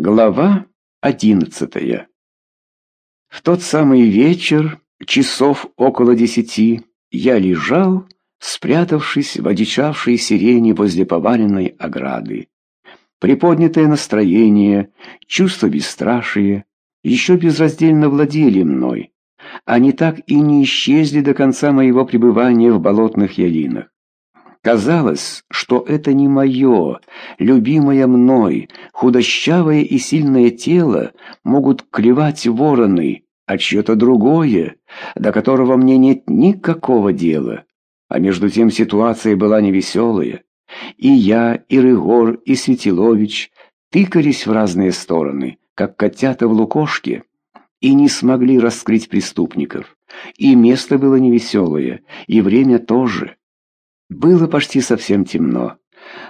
Глава одиннадцатая В тот самый вечер, часов около десяти, я лежал, спрятавшись в одичавшей сирени возле поваленной ограды. Приподнятое настроение, чувство бесстрашия еще безраздельно владели мной. Они так и не исчезли до конца моего пребывания в болотных ялинах. Казалось, что это не мое, любимое мной, худощавое и сильное тело могут клевать вороны, а чье-то другое, до которого мне нет никакого дела. А между тем ситуация была невеселая. И я, и Рыгор, и Светилович тыкались в разные стороны, как котята в лукошке, и не смогли раскрыть преступников. И место было невеселое, и время тоже. Было почти совсем темно.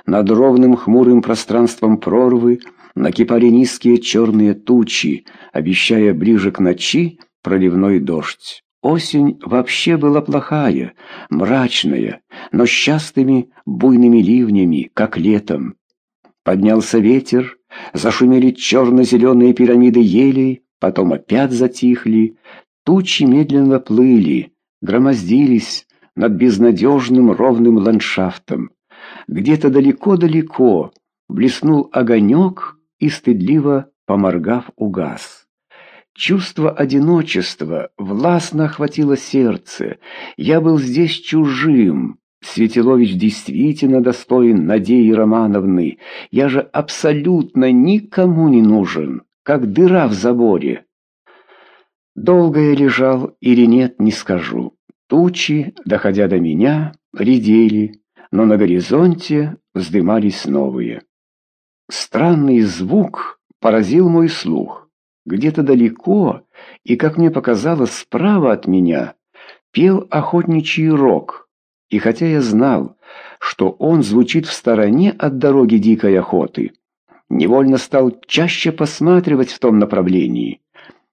Над ровным хмурым пространством прорвы накипали низкие черные тучи, обещая ближе к ночи проливной дождь. Осень вообще была плохая, мрачная, но с частыми буйными ливнями, как летом. Поднялся ветер, зашумели черно-зеленые пирамиды елей, потом опять затихли, тучи медленно плыли, громоздились, над безнадежным ровным ландшафтом. Где-то далеко-далеко блеснул огонек и, стыдливо поморгав, угас. Чувство одиночества властно охватило сердце. Я был здесь чужим. Светилович действительно достоин Надеи Романовны. Я же абсолютно никому не нужен, как дыра в заборе. Долго я лежал или нет, не скажу. Тучи, доходя до меня, редели, но на горизонте вздымались новые. Странный звук поразил мой слух. Где-то далеко, и, как мне показалось, справа от меня, пел охотничий рог. И хотя я знал, что он звучит в стороне от дороги дикой охоты, невольно стал чаще посматривать в том направлении.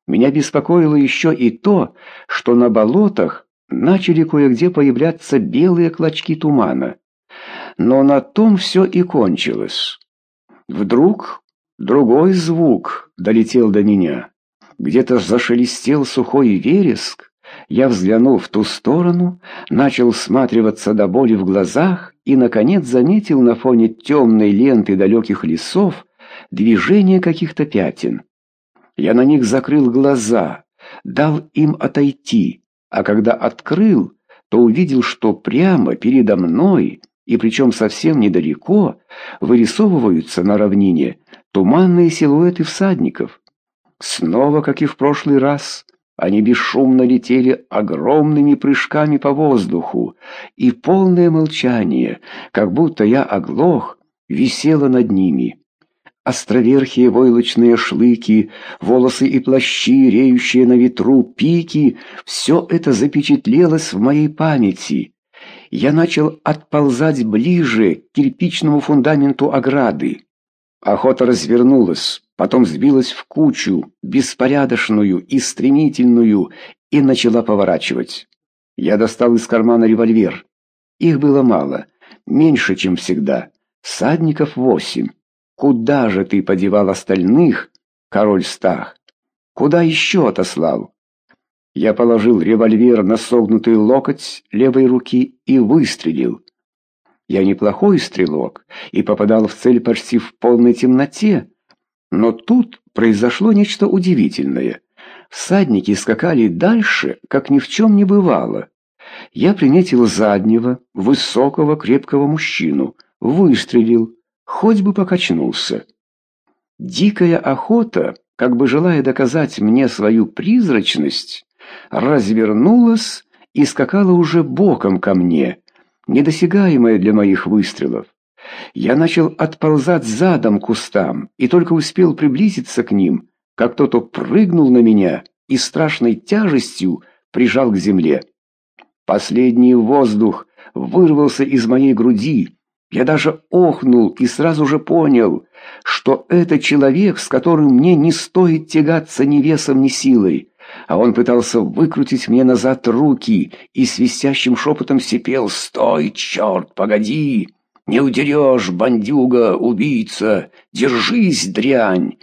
Меня беспокоило еще и то, что на болотах начали кое-где появляться белые клочки тумана. Но на том все и кончилось. Вдруг другой звук долетел до меня. Где-то зашелестел сухой вереск. Я взглянул в ту сторону, начал всматриваться до боли в глазах и, наконец, заметил на фоне темной ленты далеких лесов движение каких-то пятен. Я на них закрыл глаза, дал им отойти а когда открыл, то увидел, что прямо передо мной, и причем совсем недалеко, вырисовываются на равнине туманные силуэты всадников. Снова, как и в прошлый раз, они бесшумно летели огромными прыжками по воздуху, и полное молчание, как будто я оглох, висело над ними. Островерхие войлочные шлыки, волосы и плащи, реющие на ветру, пики — все это запечатлелось в моей памяти. Я начал отползать ближе к кирпичному фундаменту ограды. Охота развернулась, потом сбилась в кучу, беспорядочную и стремительную, и начала поворачивать. Я достал из кармана револьвер. Их было мало, меньше, чем всегда. Садников восемь. Куда же ты подевал остальных, король Стах? Куда еще отослал? Я положил револьвер на согнутый локоть левой руки и выстрелил. Я неплохой стрелок и попадал в цель почти в полной темноте. Но тут произошло нечто удивительное. Всадники скакали дальше, как ни в чем не бывало. Я приметил заднего, высокого, крепкого мужчину, выстрелил хоть бы покачнулся. Дикая охота, как бы желая доказать мне свою призрачность, развернулась и скакала уже боком ко мне, недосягаемая для моих выстрелов. Я начал отползать задом кустам и только успел приблизиться к ним, как кто-то прыгнул на меня и страшной тяжестью прижал к земле. Последний воздух вырвался из моей груди, я даже охнул и сразу же понял, что это человек, с которым мне не стоит тягаться ни весом, ни силой. А он пытался выкрутить мне назад руки и свистящим шепотом сипел «Стой, черт, погоди!» Не удерешь, бандюга, убийца! Держись, дрянь!»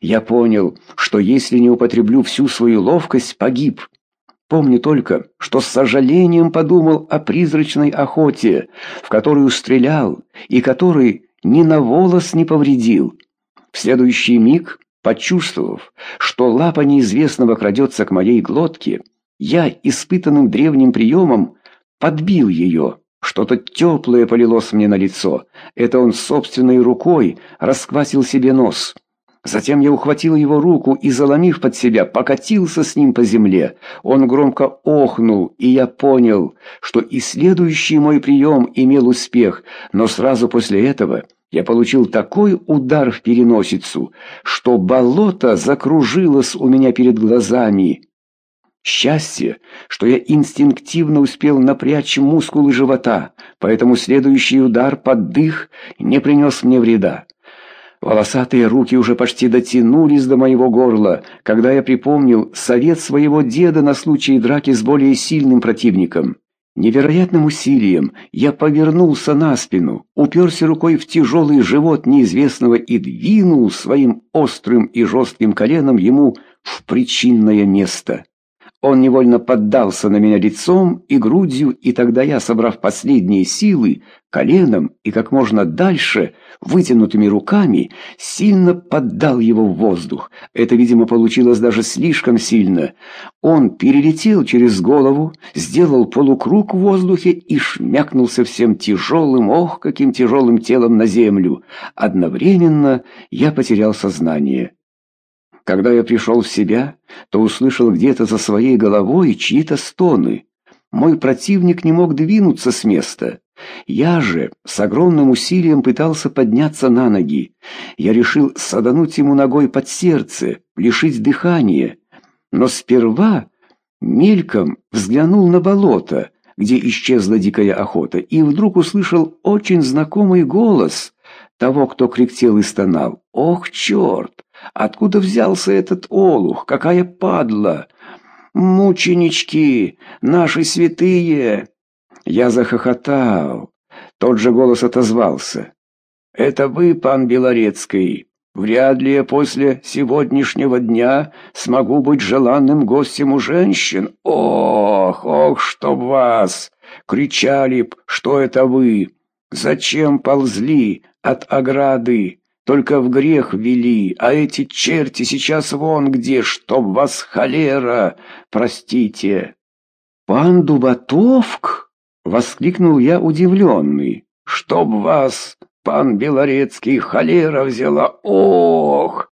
Я понял, что если не употреблю всю свою ловкость, погиб. Помню только, что с сожалением подумал о призрачной охоте, в которую стрелял и который ни на волос не повредил. В следующий миг, почувствовав, что лапа неизвестного крадется к моей глотке, я испытанным древним приемом подбил ее. Что-то теплое полилось мне на лицо. Это он собственной рукой расквасил себе нос. Затем я ухватил его руку и, заломив под себя, покатился с ним по земле. Он громко охнул, и я понял, что и следующий мой прием имел успех, но сразу после этого я получил такой удар в переносицу, что болото закружилось у меня перед глазами. Счастье, что я инстинктивно успел напрячь мускулы живота, поэтому следующий удар под дых не принес мне вреда. Волосатые руки уже почти дотянулись до моего горла, когда я припомнил совет своего деда на случай драки с более сильным противником. Невероятным усилием я повернулся на спину, уперся рукой в тяжелый живот неизвестного и двинул своим острым и жестким коленом ему в причинное место. Он невольно поддался на меня лицом и грудью, и тогда я, собрав последние силы, коленом и как можно дальше, вытянутыми руками, сильно поддал его в воздух. Это, видимо, получилось даже слишком сильно. Он перелетел через голову, сделал полукруг в воздухе и шмякнулся всем тяжелым, ох, каким тяжелым телом на землю. Одновременно я потерял сознание. Когда я пришел в себя, то услышал где-то за своей головой чьи-то стоны. Мой противник не мог двинуться с места. Я же с огромным усилием пытался подняться на ноги. Я решил садануть ему ногой под сердце, лишить дыхания. Но сперва мельком взглянул на болото, где исчезла дикая охота, и вдруг услышал очень знакомый голос того, кто кряхтел и стонал. «Ох, черт! Откуда взялся этот олух? Какая падла! Мученички, наши святые!» Я захохотал. Тот же голос отозвался. «Это вы, пан Белорецкий. Вряд ли я после сегодняшнего дня смогу быть желанным гостем у женщин. Ох, ох, чтоб вас! Кричали б, что это вы! Зачем ползли от ограды? Только в грех вели, а эти черти сейчас вон где, чтоб вас холера, простите. Пан Дубатовк? Воскликнул я удивленный. Чтоб вас, пан Белорецкий, холера взяла, ох!